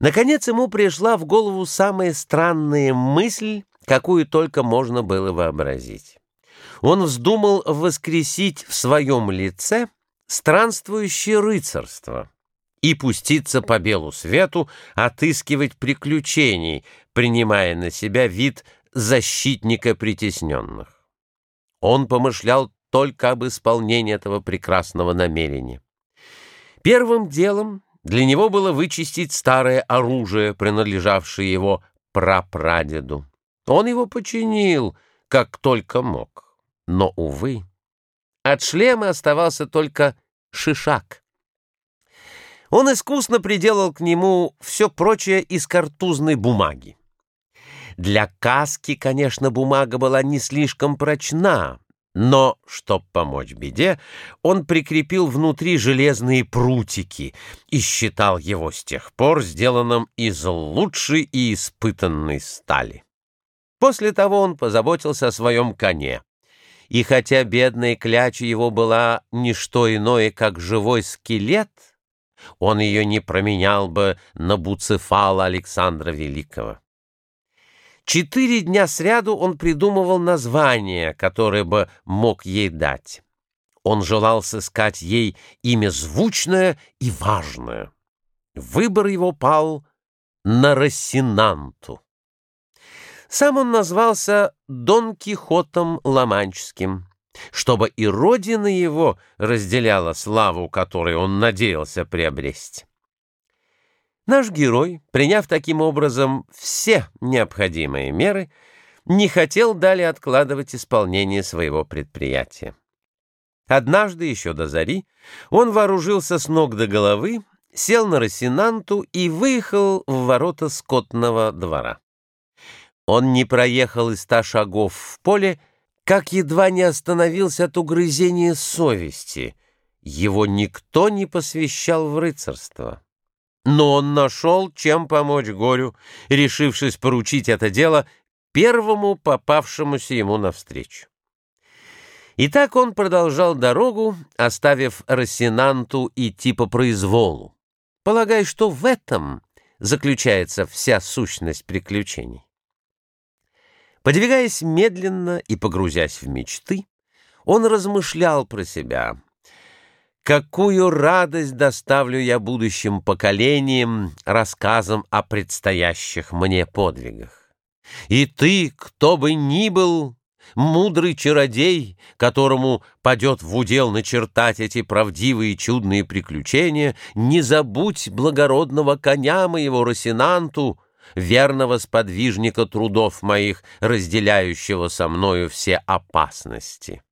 Наконец ему пришла в голову самая странная мысль, какую только можно было вообразить. Он вздумал воскресить в своем лице странствующее рыцарство и пуститься по белу свету отыскивать приключений, принимая на себя вид защитника притесненных. Он помышлял только об исполнении этого прекрасного намерения. Первым делом для него было вычистить старое оружие, принадлежавшее его прапрадеду. Он его починил, как только мог. Но, увы, от шлема оставался только шишак. Он искусно приделал к нему все прочее из картузной бумаги. Для каски, конечно, бумага была не слишком прочна, но, чтоб помочь беде, он прикрепил внутри железные прутики и считал его с тех пор сделанным из лучшей и испытанной стали. После того он позаботился о своем коне. И хотя бедная кляча его была не что иное, как живой скелет, он ее не променял бы на буцефала Александра Великого. Четыре дня сряду он придумывал название, которое бы мог ей дать. Он желал сыскать ей имя звучное и важное. Выбор его пал на Рассинанту. Сам он назвался Дон Кихотом Ломанческим, чтобы и родина его разделяла славу, которую он надеялся приобрести. Наш герой, приняв таким образом все необходимые меры, не хотел далее откладывать исполнение своего предприятия. Однажды, еще до зари, он вооружился с ног до головы, сел на Росинанту и выехал в ворота скотного двора. Он не проехал и ста шагов в поле, как едва не остановился от угрызения совести. Его никто не посвящал в рыцарство. Но он нашел, чем помочь горю, решившись поручить это дело первому попавшемуся ему навстречу. И так он продолжал дорогу, оставив Рассенанту идти по произволу, полагая, что в этом заключается вся сущность приключений. Подвигаясь медленно и погрузясь в мечты, он размышлял про себя. Какую радость доставлю я будущим поколениям рассказом о предстоящих мне подвигах. И ты, кто бы ни был, мудрый чародей, которому падет в удел начертать эти правдивые чудные приключения, не забудь благородного коня моего Росинанту, верного сподвижника трудов моих, разделяющего со мною все опасности.